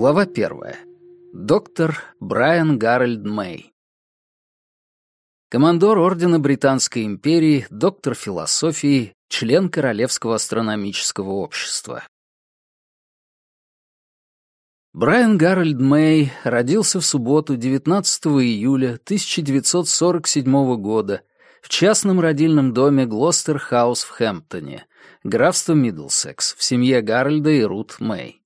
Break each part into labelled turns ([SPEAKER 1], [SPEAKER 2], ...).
[SPEAKER 1] Глава первая. Доктор Брайан Гарольд Мэй. Командор Ордена Британской империи, доктор философии, член Королевского астрономического общества. Брайан Гарольд Мэй родился в субботу 19 июля 1947 года в частном родильном доме Глостер-хаус в Хэмптоне, графство Миддлсекс, в семье Гарольда и Рут Мэй.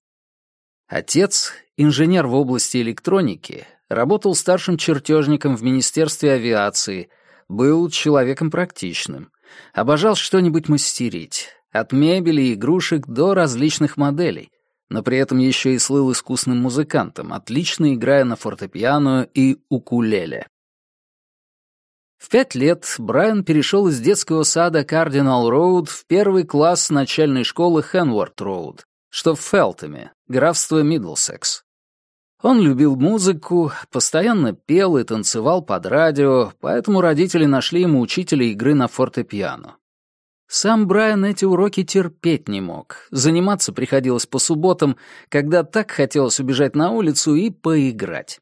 [SPEAKER 1] Отец, инженер в области электроники, работал старшим чертежником в Министерстве авиации, был человеком практичным, обожал что-нибудь мастерить, от мебели и игрушек до различных моделей, но при этом еще и слыл искусным музыкантом, отлично играя на фортепиано и укулеле. В пять лет Брайан перешел из детского сада Кардинал Роуд в первый класс начальной школы Хенворд Роуд, что в Фелтоме, графство Мидлсекс. Он любил музыку, постоянно пел и танцевал под радио, поэтому родители нашли ему учителя игры на фортепиано. Сам Брайан эти уроки терпеть не мог. Заниматься приходилось по субботам, когда так хотелось убежать на улицу и поиграть.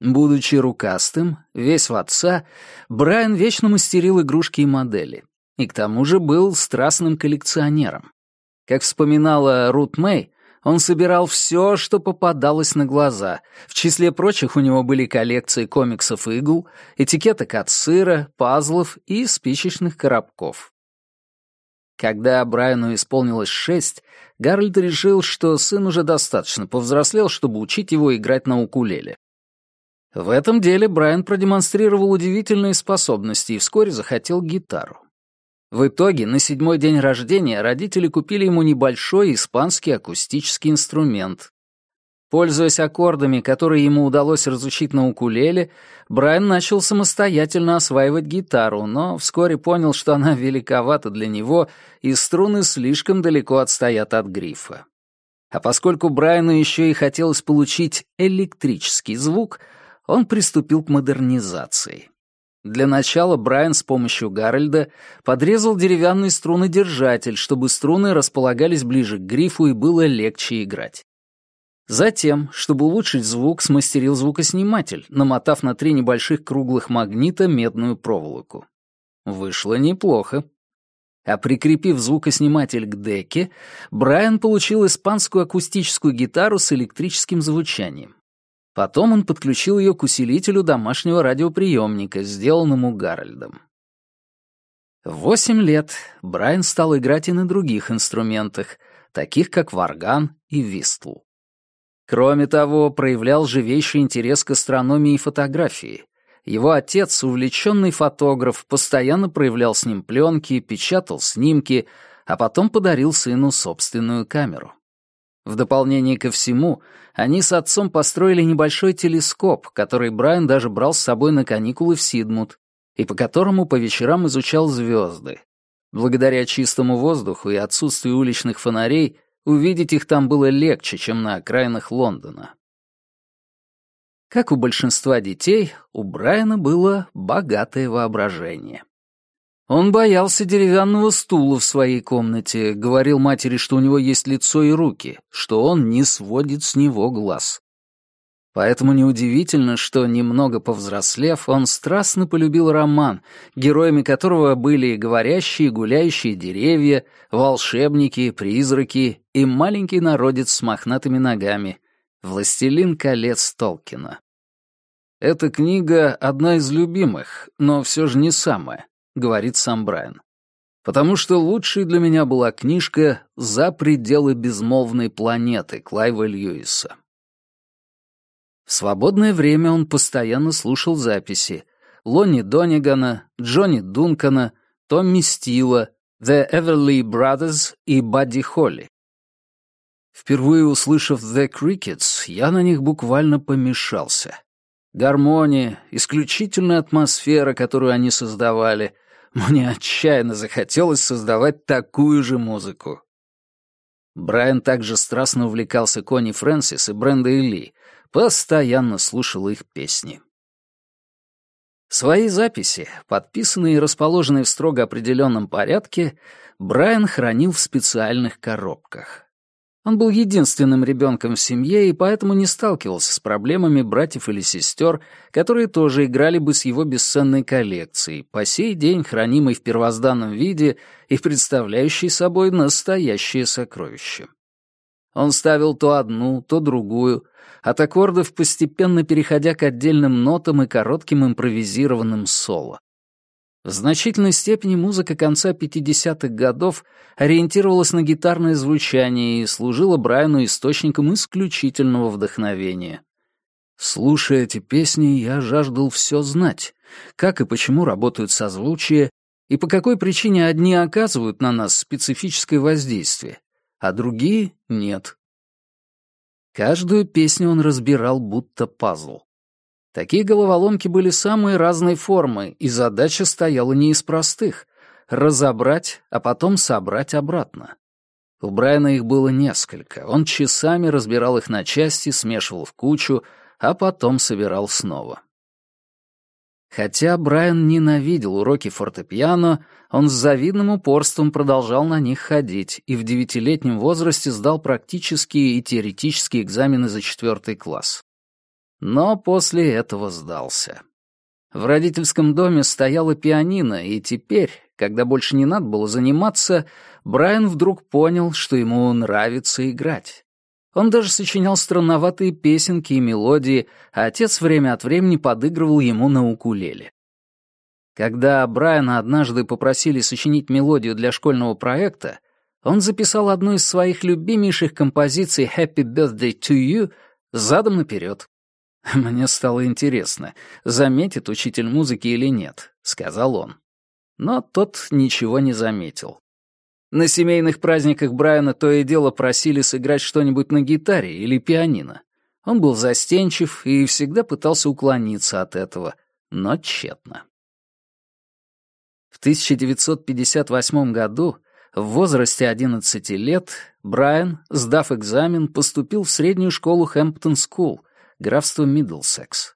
[SPEAKER 1] Будучи рукастым, весь в отца, Брайан вечно мастерил игрушки и модели. И к тому же был страстным коллекционером. Как вспоминала Рут Мэй, он собирал все, что попадалось на глаза. В числе прочих у него были коллекции комиксов игл, этикеток от сыра, пазлов и спичечных коробков. Когда Брайану исполнилось шесть, Гарольд решил, что сын уже достаточно повзрослел, чтобы учить его играть на укулеле. В этом деле Брайан продемонстрировал удивительные способности и вскоре захотел гитару. В итоге, на седьмой день рождения родители купили ему небольшой испанский акустический инструмент. Пользуясь аккордами, которые ему удалось разучить на укулеле, Брайан начал самостоятельно осваивать гитару, но вскоре понял, что она великовата для него, и струны слишком далеко отстоят от грифа. А поскольку Брайану еще и хотелось получить электрический звук, он приступил к модернизации. Для начала Брайан с помощью Гарольда подрезал деревянный струнодержатель, чтобы струны располагались ближе к грифу и было легче играть. Затем, чтобы улучшить звук, смастерил звукосниматель, намотав на три небольших круглых магнита медную проволоку. Вышло неплохо. А прикрепив звукосниматель к деке, Брайан получил испанскую акустическую гитару с электрическим звучанием. Потом он подключил ее к усилителю домашнего радиоприемника, сделанному Гарольдом. Восемь лет Брайан стал играть и на других инструментах, таких как варган и вистл. Кроме того, проявлял живейший интерес к астрономии и фотографии. Его отец, увлеченный фотограф, постоянно проявлял с ним пленки, печатал снимки, а потом подарил сыну собственную камеру. В дополнение ко всему, они с отцом построили небольшой телескоп, который Брайан даже брал с собой на каникулы в Сидмут, и по которому по вечерам изучал звезды. Благодаря чистому воздуху и отсутствию уличных фонарей, увидеть их там было легче, чем на окраинах Лондона. Как у большинства детей, у Брайана было богатое воображение. Он боялся деревянного стула в своей комнате, говорил матери, что у него есть лицо и руки, что он не сводит с него глаз. Поэтому неудивительно, что, немного повзрослев, он страстно полюбил роман, героями которого были говорящие и гуляющие деревья, волшебники, призраки и маленький народец с мохнатыми ногами, «Властелин колец Толкина». Эта книга одна из любимых, но все же не самая говорит сам Брайан. «Потому что лучшей для меня была книжка «За пределы безмолвной планеты» Клайва Льюиса». В свободное время он постоянно слушал записи Лонни Донигана, Джонни Дункана, Томми Стила, The Everly Brothers и Бадди Холли. Впервые услышав The Crickets, я на них буквально помешался. Гармония, исключительная атмосфера, которую они создавали — мне отчаянно захотелось создавать такую же музыку. Брайан также страстно увлекался Кони Фрэнсис и Бренда Ли, постоянно слушал их песни. Свои записи, подписанные и расположенные в строго определенном порядке, Брайан хранил в специальных коробках. Он был единственным ребенком в семье и поэтому не сталкивался с проблемами братьев или сестер, которые тоже играли бы с его бесценной коллекцией, по сей день хранимой в первозданном виде и представляющей собой настоящее сокровище. Он ставил то одну, то другую, от аккордов постепенно переходя к отдельным нотам и коротким импровизированным соло. В значительной степени музыка конца 50-х годов ориентировалась на гитарное звучание и служила Брайану источником исключительного вдохновения. Слушая эти песни, я жаждал все знать, как и почему работают созвучия, и по какой причине одни оказывают на нас специфическое воздействие, а другие — нет. Каждую песню он разбирал будто пазл. Такие головоломки были самые разной формы, и задача стояла не из простых — разобрать, а потом собрать обратно. У Брайана их было несколько. Он часами разбирал их на части, смешивал в кучу, а потом собирал снова. Хотя Брайан ненавидел уроки фортепиано, он с завидным упорством продолжал на них ходить и в девятилетнем возрасте сдал практические и теоретические экзамены за четвертый класс но после этого сдался. В родительском доме стояла пианино, и теперь, когда больше не надо было заниматься, Брайан вдруг понял, что ему нравится играть. Он даже сочинял странноватые песенки и мелодии, а отец время от времени подыгрывал ему на укулеле. Когда Брайана однажды попросили сочинить мелодию для школьного проекта, он записал одну из своих любимейших композиций «Happy Birthday to You» задом наперед. «Мне стало интересно, заметит учитель музыки или нет», — сказал он. Но тот ничего не заметил. На семейных праздниках Брайана то и дело просили сыграть что-нибудь на гитаре или пианино. Он был застенчив и всегда пытался уклониться от этого, но тщетно. В 1958 году, в возрасте 11 лет, Брайан, сдав экзамен, поступил в среднюю школу Хэмптон-скул, графство Миддлсекс.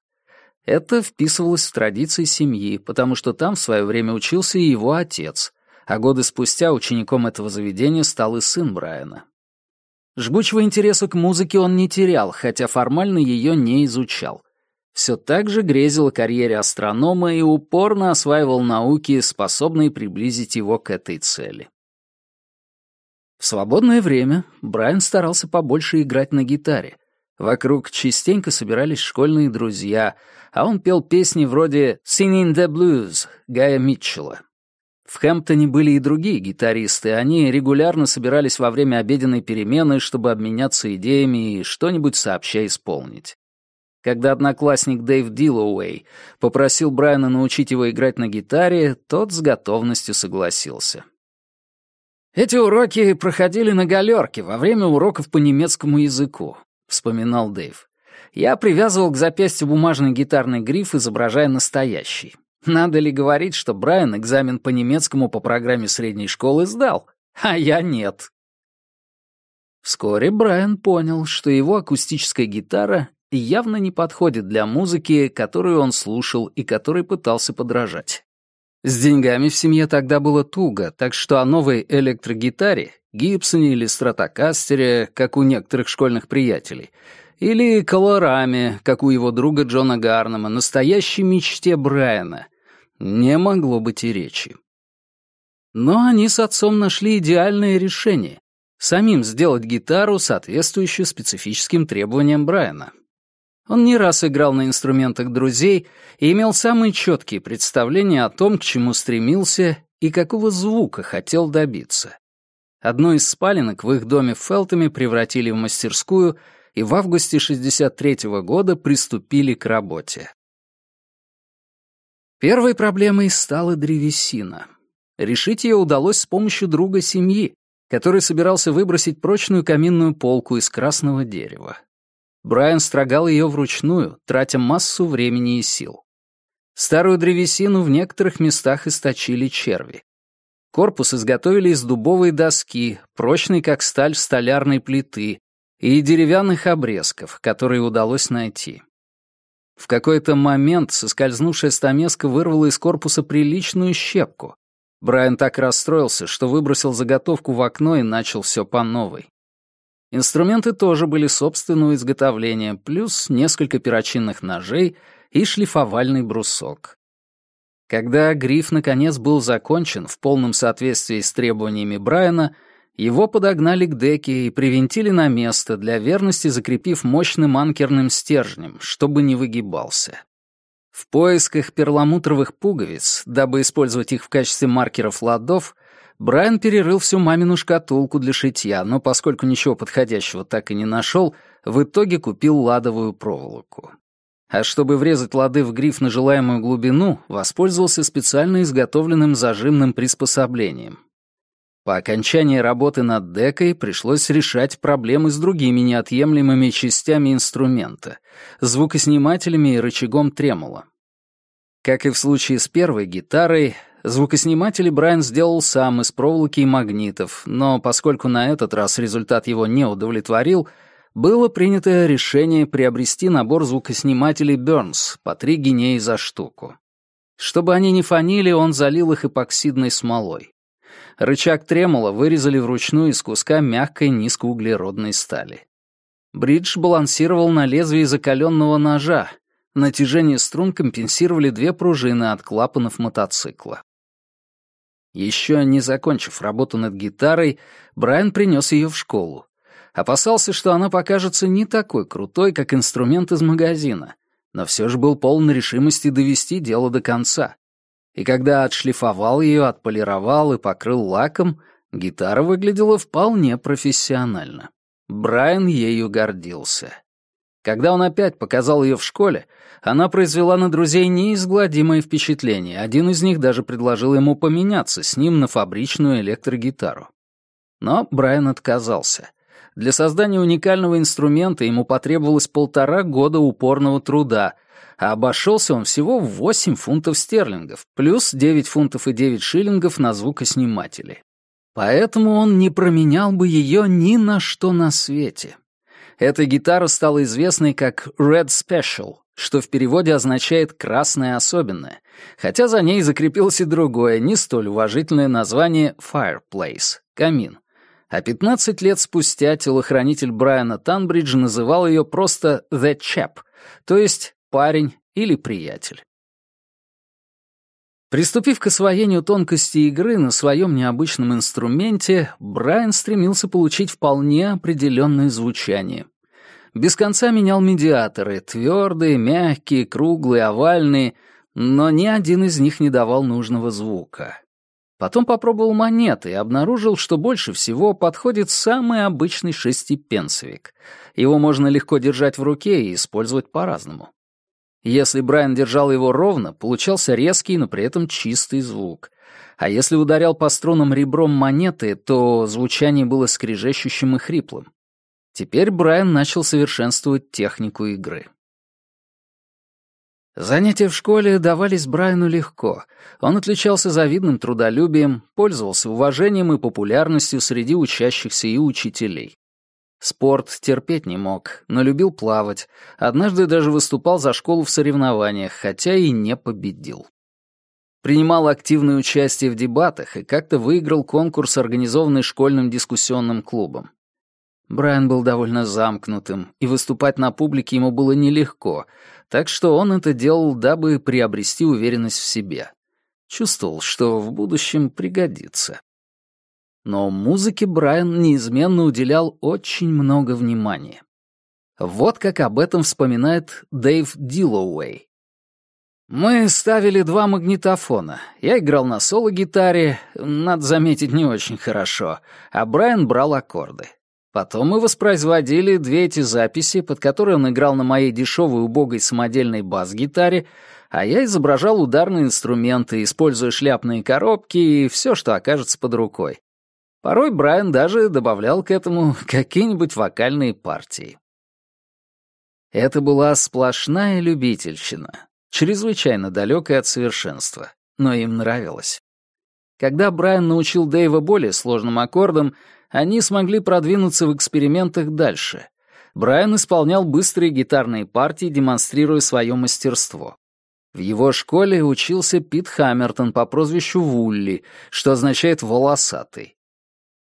[SPEAKER 1] Это вписывалось в традиции семьи, потому что там в свое время учился и его отец, а годы спустя учеником этого заведения стал и сын Брайана. Жгучего интереса к музыке он не терял, хотя формально ее не изучал. Все так же грезил о карьере астронома и упорно осваивал науки, способные приблизить его к этой цели. В свободное время Брайан старался побольше играть на гитаре, Вокруг частенько собирались школьные друзья, а он пел песни вроде «Singing the Blues» Гая Митчелла. В Хэмптоне были и другие гитаристы, они регулярно собирались во время обеденной перемены, чтобы обменяться идеями и что-нибудь сообща исполнить. Когда одноклассник Дэйв Диллоуэй попросил Брайана научить его играть на гитаре, тот с готовностью согласился. Эти уроки проходили на галерке во время уроков по немецкому языку вспоминал Дэйв. Я привязывал к запястью бумажный гитарный гриф, изображая настоящий. Надо ли говорить, что Брайан экзамен по немецкому по программе средней школы сдал, а я нет. Вскоре Брайан понял, что его акустическая гитара явно не подходит для музыки, которую он слушал и которой пытался подражать. С деньгами в семье тогда было туго, так что о новой электрогитаре Гибсоне или Стратокастере, как у некоторых школьных приятелей, или Колорами, как у его друга Джона Гарнема, настоящей мечте Брайана, не могло быть и речи. Но они с отцом нашли идеальное решение — самим сделать гитару, соответствующую специфическим требованиям Брайана. Он не раз играл на инструментах друзей и имел самые четкие представления о том, к чему стремился и какого звука хотел добиться. Одну из спаленок в их доме Фелтами превратили в мастерскую и в августе 63 -го года приступили к работе. Первой проблемой стала древесина. Решить ее удалось с помощью друга семьи, который собирался выбросить прочную каминную полку из красного дерева. Брайан строгал ее вручную, тратя массу времени и сил. Старую древесину в некоторых местах источили черви. Корпус изготовили из дубовой доски, прочной как сталь столярной плиты, и деревянных обрезков, которые удалось найти. В какой-то момент соскользнувшая стамеска вырвала из корпуса приличную щепку. Брайан так расстроился, что выбросил заготовку в окно и начал все по новой. Инструменты тоже были собственного изготовления, плюс несколько перочинных ножей и шлифовальный брусок. Когда гриф наконец был закончен в полном соответствии с требованиями Брайана, его подогнали к деке и привинтили на место, для верности закрепив мощным анкерным стержнем, чтобы не выгибался. В поисках перламутровых пуговиц, дабы использовать их в качестве маркеров ладов, Брайан перерыл всю мамину шкатулку для шитья, но поскольку ничего подходящего так и не нашел, в итоге купил ладовую проволоку. А чтобы врезать лады в гриф на желаемую глубину, воспользовался специально изготовленным зажимным приспособлением. По окончании работы над декой пришлось решать проблемы с другими неотъемлемыми частями инструмента — звукоснимателями и рычагом тремола. Как и в случае с первой гитарой, звукосниматели Брайан сделал сам из проволоки и магнитов, но поскольку на этот раз результат его не удовлетворил — было принято решение приобрести набор звукоснимателей Burns по три гинеи за штуку. Чтобы они не фанили, он залил их эпоксидной смолой. Рычаг тремола вырезали вручную из куска мягкой низкоуглеродной стали. Бридж балансировал на лезвии закаленного ножа. Натяжение струн компенсировали две пружины от клапанов мотоцикла. Еще не закончив работу над гитарой, Брайан принес ее в школу опасался, что она покажется не такой крутой, как инструмент из магазина, но все же был полон решимости довести дело до конца. И когда отшлифовал ее, отполировал и покрыл лаком, гитара выглядела вполне профессионально. Брайан ею гордился. Когда он опять показал ее в школе, она произвела на друзей неизгладимое впечатление. Один из них даже предложил ему поменяться с ним на фабричную электрогитару. Но Брайан отказался — для создания уникального инструмента ему потребовалось полтора года упорного труда, а обошелся он всего в 8 фунтов стерлингов, плюс 9 фунтов и 9 шиллингов на звукосниматели. Поэтому он не променял бы ее ни на что на свете. Эта гитара стала известной как Red Special, что в переводе означает «красное особенное», хотя за ней закрепилось и другое, не столь уважительное название «Fireplace» — «камин» а 15 лет спустя телохранитель Брайана Танбридж называл ее просто «the chap», то есть «парень» или «приятель». Приступив к освоению тонкости игры на своем необычном инструменте, Брайан стремился получить вполне определенное звучание. Без конца менял медиаторы — твердые, мягкие, круглые, овальные, но ни один из них не давал нужного звука. Потом попробовал монеты и обнаружил, что больше всего подходит самый обычный шестипенсовик. Его можно легко держать в руке и использовать по-разному. Если Брайан держал его ровно, получался резкий, но при этом чистый звук. А если ударял по струнам ребром монеты, то звучание было скрежещущим и хриплым. Теперь Брайан начал совершенствовать технику игры. Занятия в школе давались Брайану легко. Он отличался завидным трудолюбием, пользовался уважением и популярностью среди учащихся и учителей. Спорт терпеть не мог, но любил плавать. Однажды даже выступал за школу в соревнованиях, хотя и не победил. Принимал активное участие в дебатах и как-то выиграл конкурс, организованный школьным дискуссионным клубом. Брайан был довольно замкнутым, и выступать на публике ему было нелегко, так что он это делал, дабы приобрести уверенность в себе. Чувствовал, что в будущем пригодится. Но музыке Брайан неизменно уделял очень много внимания. Вот как об этом вспоминает Дэйв Диллоуэй. «Мы ставили два магнитофона. Я играл на соло-гитаре, надо заметить, не очень хорошо, а Брайан брал аккорды. Потом мы воспроизводили две эти записи, под которые он играл на моей дешевой убогой самодельной бас-гитаре, а я изображал ударные инструменты, используя шляпные коробки и все, что окажется под рукой. Порой Брайан даже добавлял к этому какие-нибудь вокальные партии. Это была сплошная любительщина, чрезвычайно далекая от совершенства, но им нравилось. Когда Брайан научил Дэйва более сложным аккордам, они смогли продвинуться в экспериментах дальше. Брайан исполнял быстрые гитарные партии, демонстрируя свое мастерство. В его школе учился Пит Хаммертон по прозвищу Вулли, что означает «волосатый».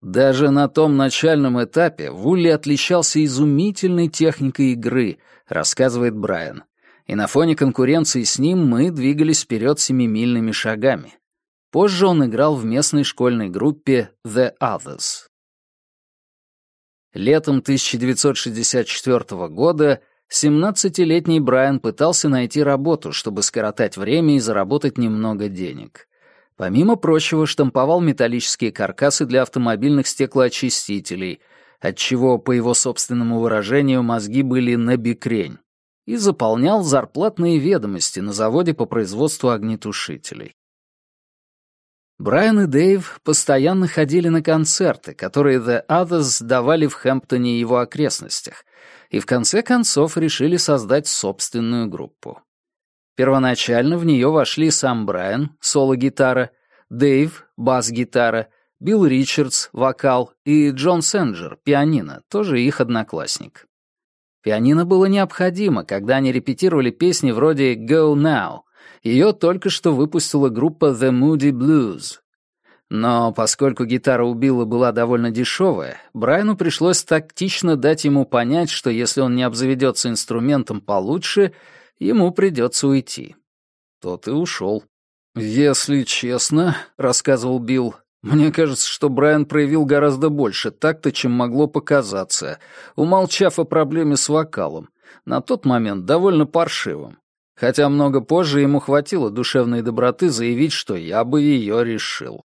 [SPEAKER 1] Даже на том начальном этапе Вулли отличался изумительной техникой игры, рассказывает Брайан. И на фоне конкуренции с ним мы двигались вперед семимильными шагами. Позже он играл в местной школьной группе The Others. Летом 1964 года 17-летний Брайан пытался найти работу, чтобы скоротать время и заработать немного денег. Помимо прочего, штамповал металлические каркасы для автомобильных стеклоочистителей, отчего, по его собственному выражению, мозги были на бикрень, и заполнял зарплатные ведомости на заводе по производству огнетушителей. Брайан и Дэйв постоянно ходили на концерты, которые The Others давали в Хэмптоне и его окрестностях, и в конце концов решили создать собственную группу. Первоначально в нее вошли сам Брайан, соло-гитара, Дэйв, бас-гитара, Билл Ричардс, вокал, и Джон Сенджер, пианино, тоже их одноклассник. Пианино было необходимо, когда они репетировали песни вроде «Go Now», ее только что выпустила группа The Moody Blues. Но поскольку гитара у Билла была довольно дешевая, Брайану пришлось тактично дать ему понять, что если он не обзаведется инструментом получше, ему придется уйти. Тот и ушел. «Если честно», — рассказывал Билл, «мне кажется, что Брайан проявил гораздо больше такта, чем могло показаться, умолчав о проблеме с вокалом, на тот момент довольно паршивым хотя много позже ему хватило душевной доброты заявить, что я бы ее решил.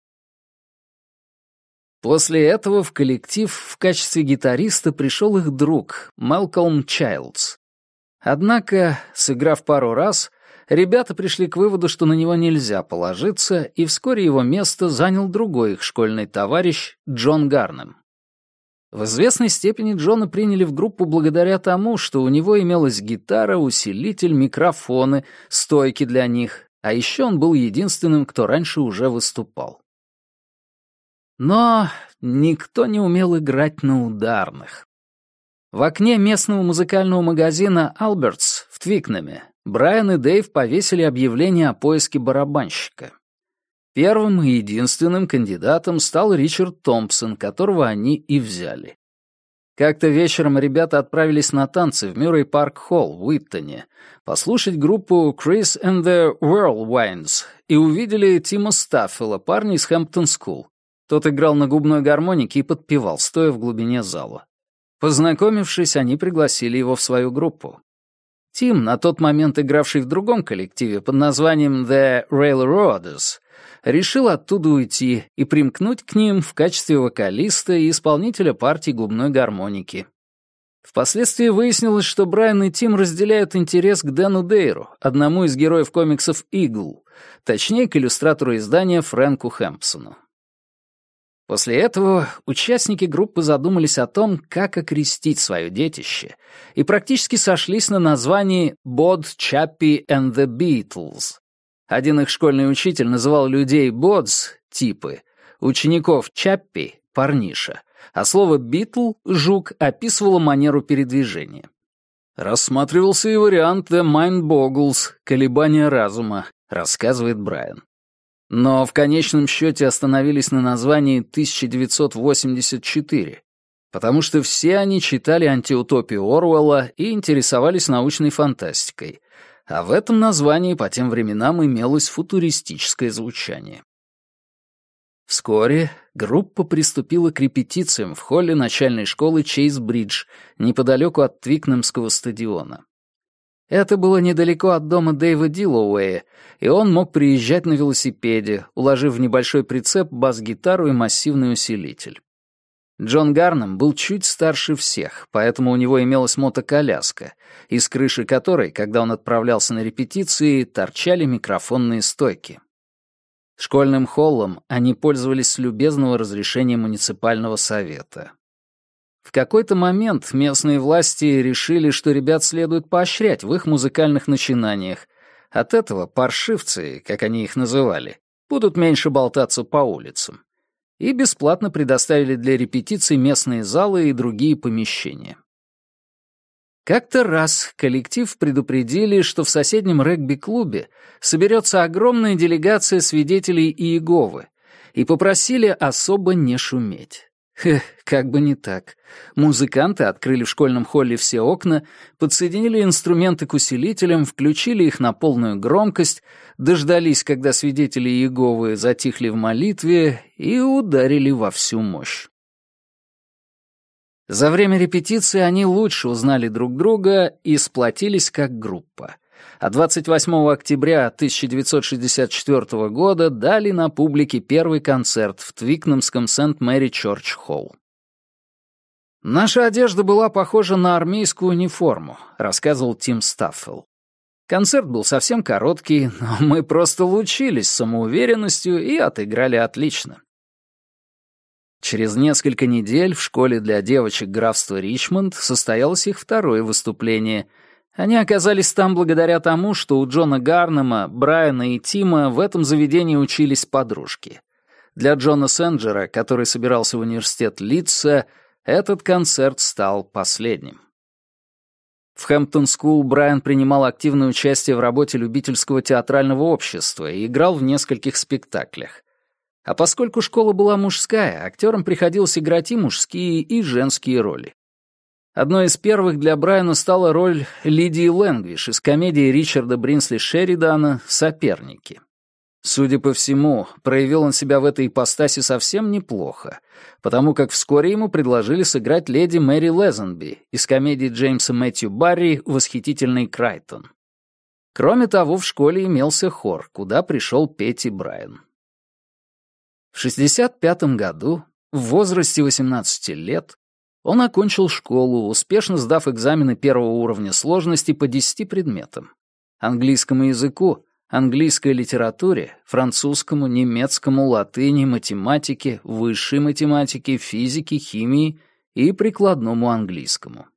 [SPEAKER 1] После этого в коллектив в качестве гитариста пришел их друг, Малкольм Чайлдс. Однако, сыграв пару раз, ребята пришли к выводу, что на него нельзя положиться, и вскоре его место занял другой их школьный товарищ Джон Гарнем. В известной степени Джона приняли в группу благодаря тому, что у него имелась гитара, усилитель, микрофоны, стойки для них, а еще он был единственным, кто раньше уже выступал. Но никто не умел играть на ударных. В окне местного музыкального магазина «Албертс» в Твикнаме Брайан и Дэйв повесили объявление о поиске барабанщика. Первым и единственным кандидатом стал Ричард Томпсон, которого они и взяли. Как-то вечером ребята отправились на танцы в Мюррей Парк Холл в Уиттоне, послушать группу Chris and the Whirlwinds и увидели Тима Стаффела, парня из Хэмптон Скул. Тот играл на губной гармонике и подпевал, стоя в глубине зала. Познакомившись, они пригласили его в свою группу. Тим, на тот момент игравший в другом коллективе под названием The Railroaders, решил оттуда уйти и примкнуть к ним в качестве вокалиста и исполнителя партии губной гармоники. Впоследствии выяснилось, что Брайан и Тим разделяют интерес к Дэну Дейру, одному из героев комиксов «Игл», точнее, к иллюстратору издания Фрэнку Хэмпсону. После этого участники группы задумались о том, как окрестить свое детище, и практически сошлись на названии «Bod Чаппи and the Beatles», один их школьный учитель называл людей «бодс» — типы, учеников «чаппи» — парниша, а слово «битл» — «жук» описывало манеру передвижения. Рассматривался и вариант «The Mind Boggles» — «Колебания разума», рассказывает Брайан. Но в конечном счете остановились на названии 1984, потому что все они читали антиутопию Оруэлла и интересовались научной фантастикой, а в этом названии по тем временам имелось футуристическое звучание. Вскоре группа приступила к репетициям в холле начальной школы Чейз-Бридж, неподалеку от Твикнемского стадиона. Это было недалеко от дома Дэйва Диллоуэя, и он мог приезжать на велосипеде, уложив в небольшой прицеп бас-гитару и массивный усилитель. Джон Гарнам был чуть старше всех, поэтому у него имелась мотоколяска, из крыши которой, когда он отправлялся на репетиции, торчали микрофонные стойки. Школьным холлом они пользовались с любезного разрешения муниципального совета. В какой-то момент местные власти решили, что ребят следует поощрять в их музыкальных начинаниях. От этого паршивцы, как они их называли, будут меньше болтаться по улицам и бесплатно предоставили для репетиций местные залы и другие помещения. Как-то раз коллектив предупредили, что в соседнем регби-клубе соберется огромная делегация свидетелей Иеговы, и попросили особо не шуметь. Хех, как бы не так. Музыканты открыли в школьном холле все окна, подсоединили инструменты к усилителям, включили их на полную громкость — дождались, когда свидетели Иеговы затихли в молитве и ударили во всю мощь. За время репетиции они лучше узнали друг друга и сплотились как группа. А 28 октября 1964 года дали на публике первый концерт в Твикнамском Сент-Мэри-Чорч-Холл. «Наша одежда была похожа на армейскую униформу», — рассказывал Тим Стаффел. Концерт был совсем короткий, но мы просто лучились самоуверенностью и отыграли отлично. Через несколько недель в школе для девочек графства Ричмонд состоялось их второе выступление. Они оказались там благодаря тому, что у Джона Гарнема, Брайана и Тима в этом заведении учились подружки. Для Джона Сенджера, который собирался в университет Лидса, этот концерт стал последним. В Хэмптон-Скул Брайан принимал активное участие в работе любительского театрального общества и играл в нескольких спектаклях. А поскольку школа была мужская, актерам приходилось играть и мужские, и женские роли. Одной из первых для Брайана стала роль Лидии Лэнгвиш из комедии Ричарда Бринсли Шеридана «Соперники». Судя по всему, проявил он себя в этой ипостаси совсем неплохо, потому как вскоре ему предложили сыграть леди Мэри Лезенби из комедии Джеймса Мэтью Барри «Восхитительный Крайтон». Кроме того, в школе имелся хор, куда пришел Петти Брайан. В 65 году, в возрасте 18 лет, он окончил школу, успешно сдав экзамены первого уровня сложности по 10 предметам. Английскому языку, английской литературе, французскому, немецкому, латыни, математике, высшей математике, физике, химии и прикладному английскому.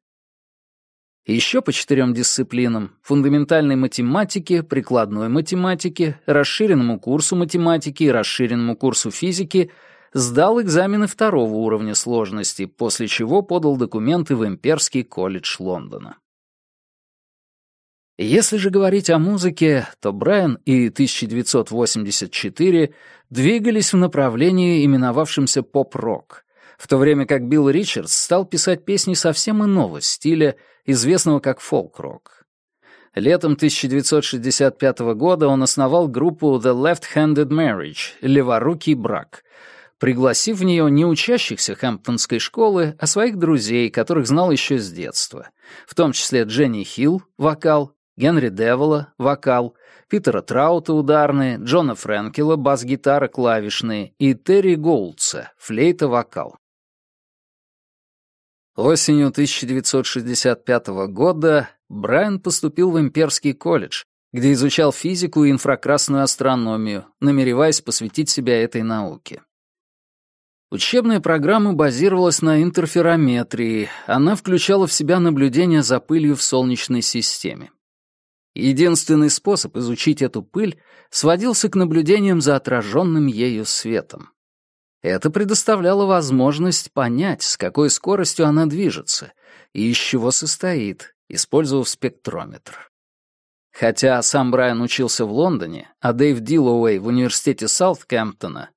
[SPEAKER 1] Еще по четырем дисциплинам — фундаментальной математике, прикладной математике, расширенному курсу математики и расширенному курсу физики — сдал экзамены второго уровня сложности, после чего подал документы в Имперский колледж Лондона. Если же говорить о музыке, то Брайан и 1984 двигались в направлении, именовавшемся поп-рок, в то время как Билл Ричардс стал писать песни совсем иного стиля, известного как фолк-рок. Летом 1965 года он основал группу The Left-Handed Marriage — «Леворукий брак», пригласив в нее не учащихся Хэмптонской школы, а своих друзей, которых знал еще с детства, в том числе Дженни Хилл, вокал, Генри Девола — вокал, Питера Траута — ударные, Джона Френкела — бас-гитара клавишные и Терри Голдса — флейта-вокал. Осенью 1965 года Брайан поступил в Имперский колледж, где изучал физику и инфракрасную астрономию, намереваясь посвятить себя этой науке. Учебная программа базировалась на интерферометрии, она включала в себя наблюдения за пылью в Солнечной системе. Единственный способ изучить эту пыль сводился к наблюдениям за отраженным ею светом. Это предоставляло возможность понять, с какой скоростью она движется и из чего состоит, использовав спектрометр. Хотя сам Брайан учился в Лондоне, а Дэйв Диллоуэй в университете Саутгемптона,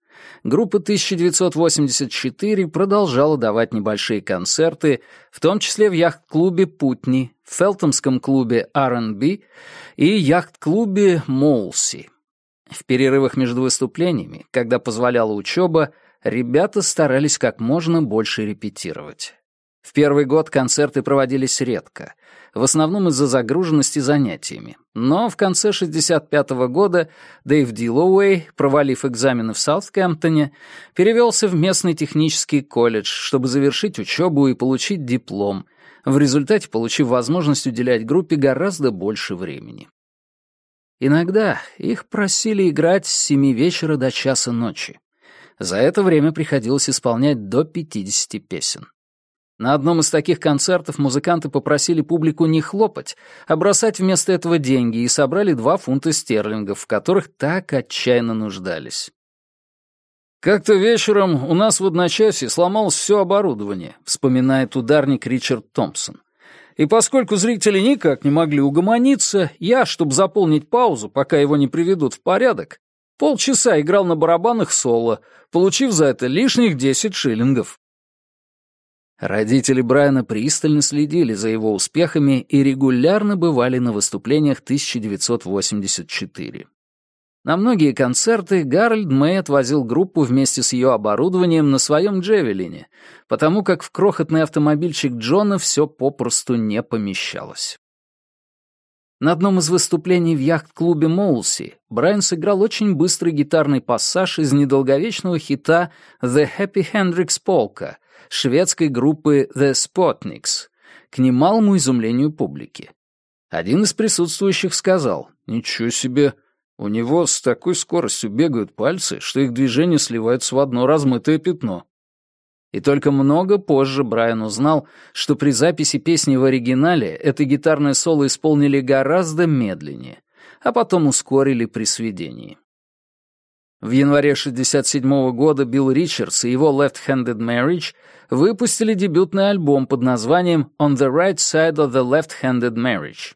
[SPEAKER 1] группа 1984 продолжала давать небольшие концерты, в том числе в яхт-клубе «Путни», в фелтомском клубе R&B и яхт-клубе «Молси». В перерывах между выступлениями, когда позволяла учеба, ребята старались как можно больше репетировать. В первый год концерты проводились редко, в основном из-за загруженности занятиями. Но в конце 65 -го года Дэйв Дилоуэй, провалив экзамены в Саутгемптоне, перевелся в местный технический колледж, чтобы завершить учебу и получить диплом, в результате получив возможность уделять группе гораздо больше времени. Иногда их просили играть с 7 вечера до часа ночи. За это время приходилось исполнять до 50 песен. На одном из таких концертов музыканты попросили публику не хлопать, а бросать вместо этого деньги и собрали два фунта стерлингов, в которых так отчаянно нуждались. «Как-то вечером у нас в одночасье сломалось все оборудование», вспоминает ударник Ричард Томпсон. «И поскольку зрители никак не могли угомониться, я, чтобы заполнить паузу, пока его не приведут в порядок, полчаса играл на барабанах соло, получив за это лишних 10 шиллингов». Родители Брайана пристально следили за его успехами и регулярно бывали на выступлениях 1984. На многие концерты Гарольд Мэй отвозил группу вместе с ее оборудованием на своем Джевелине, потому как в крохотный автомобильчик Джона все попросту не помещалось. На одном из выступлений в яхт-клубе Моулси Брайан сыграл очень быстрый гитарный пассаж из недолговечного хита «The Happy Hendrix Polka», шведской группы The Spotniks, к немалому изумлению публики. Один из присутствующих сказал, «Ничего себе, у него с такой скоростью бегают пальцы, что их движение сливается в одно размытое пятно». И только много позже Брайан узнал, что при записи песни в оригинале это гитарное соло исполнили гораздо медленнее, а потом ускорили при сведении. В январе 1967 года Билл Ричардс и его Left-Handed Marriage выпустили дебютный альбом под названием «On the Right Side of the Left-Handed Marriage».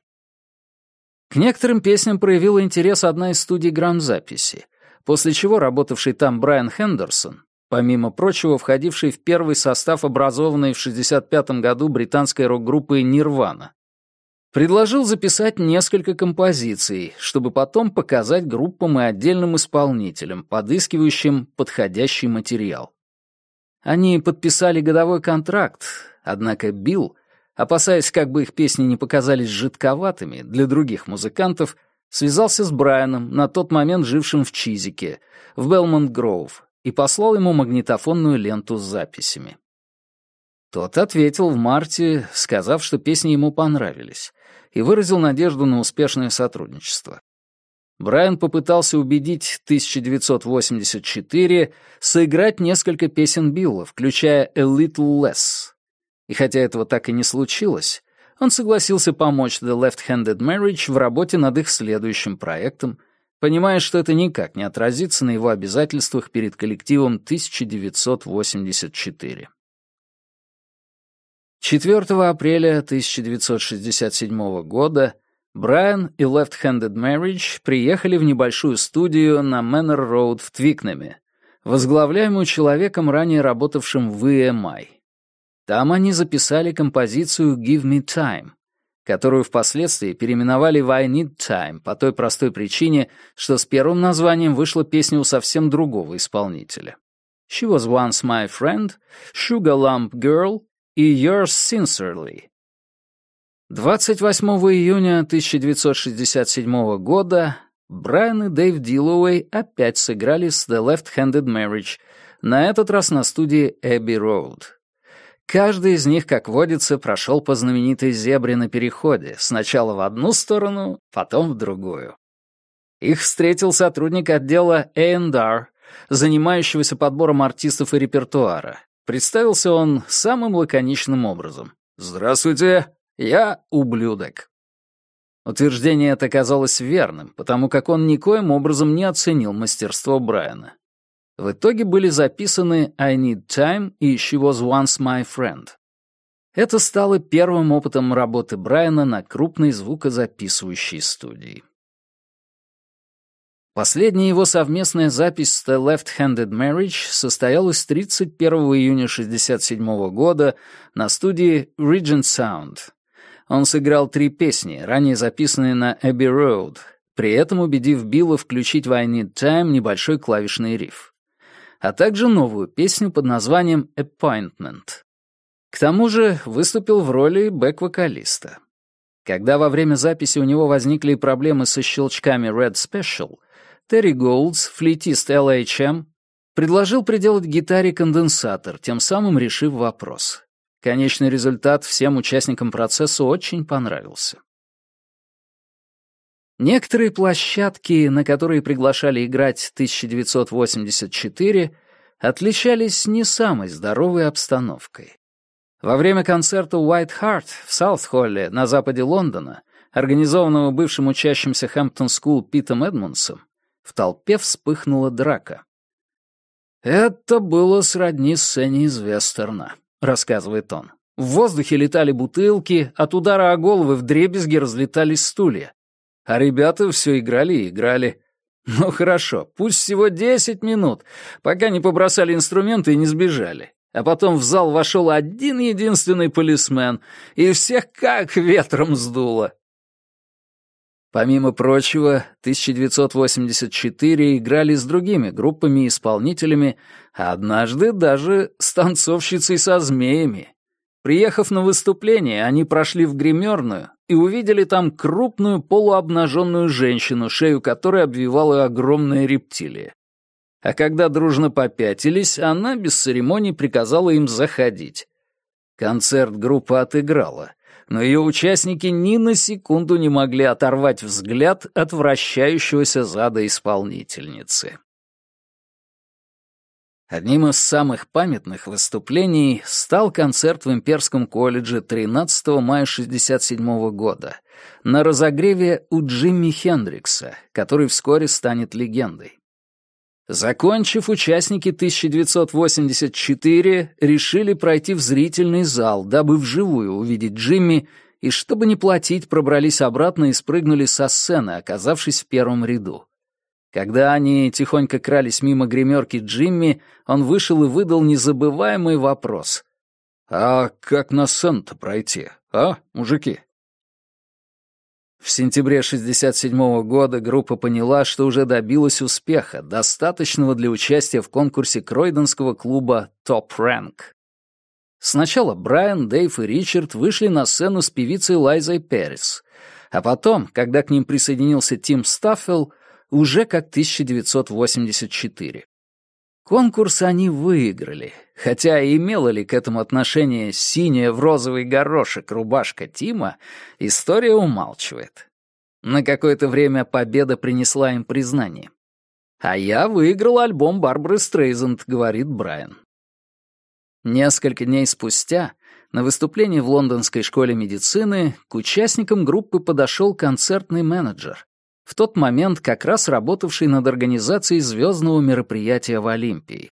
[SPEAKER 1] К некоторым песням проявила интерес одна из студий Гранд Записи, после чего работавший там Брайан Хендерсон, помимо прочего входивший в первый состав образованной в 1965 году британской рок-группы Nirvana. Предложил записать несколько композиций, чтобы потом показать группам и отдельным исполнителям, подыскивающим подходящий материал. Они подписали годовой контракт, однако Билл, опасаясь, как бы их песни не показались жидковатыми для других музыкантов, связался с Брайаном, на тот момент жившим в Чизике, в Белмонт-Гроув, и послал ему магнитофонную ленту с записями. Тот ответил в марте, сказав, что песни ему понравились, и выразил надежду на успешное сотрудничество. Брайан попытался убедить 1984 сыграть несколько песен Билла, включая «A Little Less». И хотя этого так и не случилось, он согласился помочь The Left-Handed Marriage в работе над их следующим проектом, понимая, что это никак не отразится на его обязательствах перед коллективом 1984. 4 апреля 1967 года Брайан и Left Handed Marriage приехали в небольшую студию на Мэннер Роуд в Твикнаме, возглавляемую человеком, ранее работавшим в EMI. Эм Там они записали композицию «Give Me Time», которую впоследствии переименовали в «I Need Time» по той простой причине, что с первым названием вышла песня у совсем другого исполнителя. She was once my friend, Sugar Lump Girl и Yours Sincerely. 28 июня 1967 года Брайан и Дэйв Диллоуэй опять сыграли с The Left-Handed Marriage, на этот раз на студии Abbey Road. Каждый из них, как водится, прошел по знаменитой зебре на переходе, сначала в одну сторону, потом в другую. Их встретил сотрудник отдела A&R, занимающегося подбором артистов и репертуара, Представился он самым лаконичным образом. «Здравствуйте, я ублюдок». Утверждение это казалось верным, потому как он никоим образом не оценил мастерство Брайана. В итоге были записаны «I need time» и «She was once my friend». Это стало первым опытом работы Брайана на крупной звукозаписывающей студии. Последняя его совместная запись «The Left-Handed Marriage» состоялась 31 июня 1967 года на студии Regent Sound. Он сыграл три песни, ранее записанные на Abbey Road, при этом убедив Билла включить в I Need Time небольшой клавишный риф, а также новую песню под названием «Appointment». К тому же выступил в роли бэк-вокалиста. Когда во время записи у него возникли проблемы со щелчками Red Special — Терри Голдс, флейтист LHM, эм, предложил приделать к гитаре конденсатор, тем самым решив вопрос. Конечный результат всем участникам процесса очень понравился. Некоторые площадки, на которые приглашали играть 1984, отличались не самой здоровой обстановкой. Во время концерта White Hart в Саутхолле на западе Лондона, организованного бывшим учащимся Хэмптон Скул Питом Эдмонсом, в толпе вспыхнула драка. «Это было сродни сцене из вестерна», — рассказывает он. В воздухе летали бутылки, от удара о головы вдребезги разлетались стулья. А ребята все играли и играли. Ну хорошо, пусть всего десять минут, пока не побросали инструменты и не сбежали. А потом в зал вошел один единственный полисмен, и всех как ветром сдуло. Помимо прочего, 1984 играли с другими группами и исполнителями, а однажды даже с танцовщицей со змеями. Приехав на выступление, они прошли в гримерную и увидели там крупную полуобнаженную женщину, шею которой обвивала огромная рептилия. А когда дружно попятились, она без церемоний приказала им заходить. Концерт группа отыграла но ее участники ни на секунду не могли оторвать взгляд от вращающегося зада исполнительницы. Одним из самых памятных выступлений стал концерт в Имперском колледже 13 мая 1967 года на разогреве у Джимми Хендрикса, который вскоре станет легендой. Закончив, участники 1984 решили пройти в зрительный зал, дабы вживую увидеть Джимми, и чтобы не платить, пробрались обратно и спрыгнули со сцены, оказавшись в первом ряду. Когда они тихонько крались мимо гримерки Джимми, он вышел и выдал незабываемый вопрос. «А как на сцену-то пройти, а, мужики?» В сентябре 1967 года группа поняла, что уже добилась успеха, достаточного для участия в конкурсе кройденского клуба «Топ Рэнк». Сначала Брайан, Дэйв и Ричард вышли на сцену с певицей Лайзой Перес, а потом, когда к ним присоединился Тим Стаффел, уже как 1984. Конкурс они выиграли, хотя и имела ли к этому отношение синяя в розовый горошек рубашка Тима, история умалчивает. На какое-то время победа принесла им признание. «А я выиграл альбом Барбары Стрейзенд», — говорит Брайан. Несколько дней спустя, на выступлении в лондонской школе медицины, к участникам группы подошел концертный менеджер, в тот момент как раз работавший над организацией звездного мероприятия в Олимпии.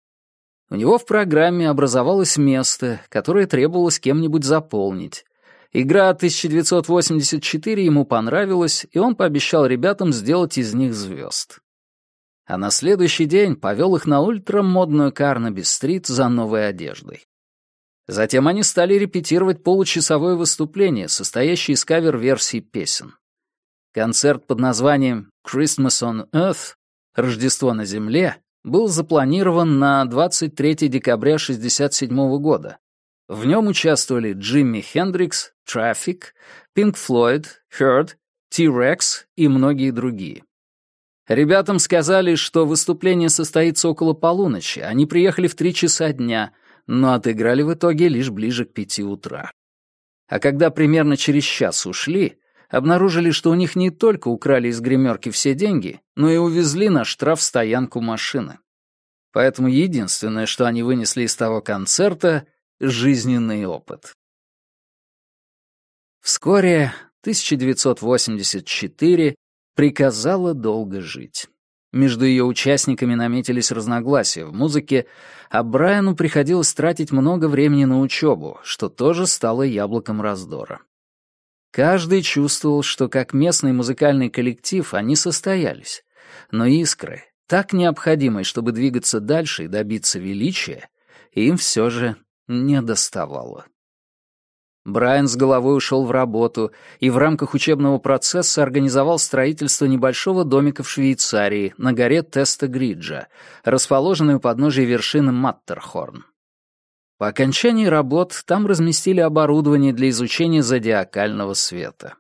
[SPEAKER 1] У него в программе образовалось место, которое требовалось кем-нибудь заполнить. Игра 1984 ему понравилась, и он пообещал ребятам сделать из них звезд. А на следующий день повел их на ультрамодную Карнаби-стрит за новой одеждой. Затем они стали репетировать получасовое выступление, состоящее из кавер-версий песен. Концерт под названием «Christmas on Earth» «Рождество на Земле» был запланирован на 23 декабря 1967 года. В нем участвовали Джимми Хендрикс, Traffic, Pink Floyd, Хёрд, T-Rex и многие другие. Ребятам сказали, что выступление состоится около полуночи, они приехали в три часа дня, но отыграли в итоге лишь ближе к пяти утра. А когда примерно через час ушли, обнаружили, что у них не только украли из гримерки все деньги, но и увезли на штраф стоянку машины. Поэтому единственное, что они вынесли из того концерта — жизненный опыт. Вскоре 1984 приказала долго жить. Между ее участниками наметились разногласия в музыке, а Брайану приходилось тратить много времени на учебу, что тоже стало яблоком раздора. Каждый чувствовал, что как местный музыкальный коллектив они состоялись, но искры, так необходимые, чтобы двигаться дальше и добиться величия, им все же не доставало. Брайан с головой ушел в работу и в рамках учебного процесса организовал строительство небольшого домика в Швейцарии на горе Теста-Гриджа, расположенной у подножия вершины Маттерхорн. По окончании работ там разместили оборудование для изучения зодиакального света.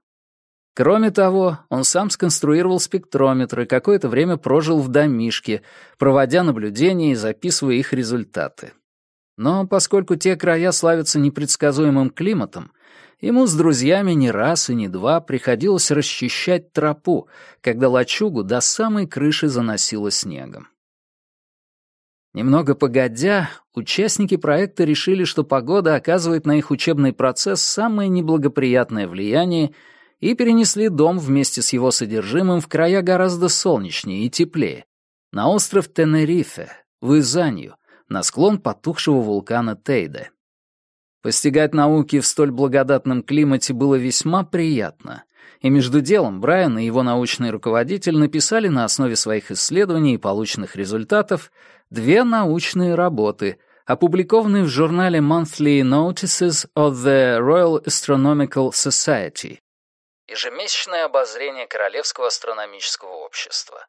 [SPEAKER 1] Кроме того, он сам сконструировал спектрометр и какое-то время прожил в домишке, проводя наблюдения и записывая их результаты. Но поскольку те края славятся непредсказуемым климатом, ему с друзьями не раз и не два приходилось расчищать тропу, когда лачугу до самой крыши заносило снегом. Немного погодя, участники проекта решили, что погода оказывает на их учебный процесс самое неблагоприятное влияние, и перенесли дом вместе с его содержимым в края гораздо солнечнее и теплее, на остров Тенерифе, в Изанью, на склон потухшего вулкана Тейде. Постигать науки в столь благодатном климате было весьма приятно, и между делом Брайан и его научный руководитель написали на основе своих исследований и полученных результатов — две научные работы, опубликованные в журнале Monthly Notices of the Royal Astronomical Society ежемесячное обозрение Королевского астрономического общества.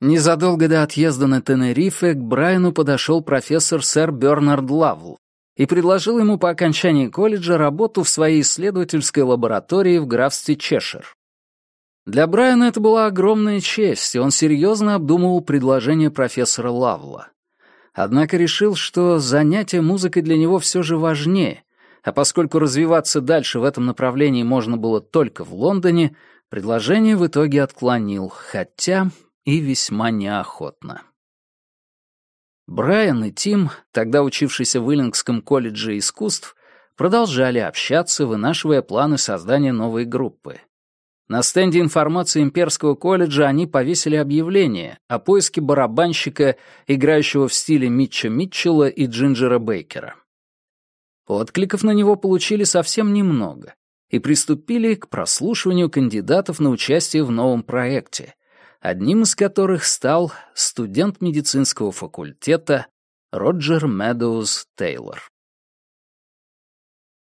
[SPEAKER 1] Незадолго до отъезда на Тенерифе к Брайану подошел профессор сэр Бернард Лавл и предложил ему по окончании колледжа работу в своей исследовательской лаборатории в графстве Чешир. Для Брайана это была огромная честь, и он серьезно обдумывал предложение профессора Лавла. Однако решил, что занятие музыкой для него все же важнее, а поскольку развиваться дальше в этом направлении можно было только в Лондоне, предложение в итоге отклонил, хотя и весьма неохотно. Брайан и Тим, тогда учившиеся в Иллингском колледже искусств, продолжали общаться, вынашивая планы создания новой группы — на стенде информации Имперского колледжа они повесили объявление о поиске барабанщика, играющего в стиле Митча Митчелла и Джинджера Бейкера. Откликов на него получили совсем немного и приступили к прослушиванию кандидатов на участие в новом проекте, одним из которых стал студент медицинского факультета Роджер Медоуз Тейлор.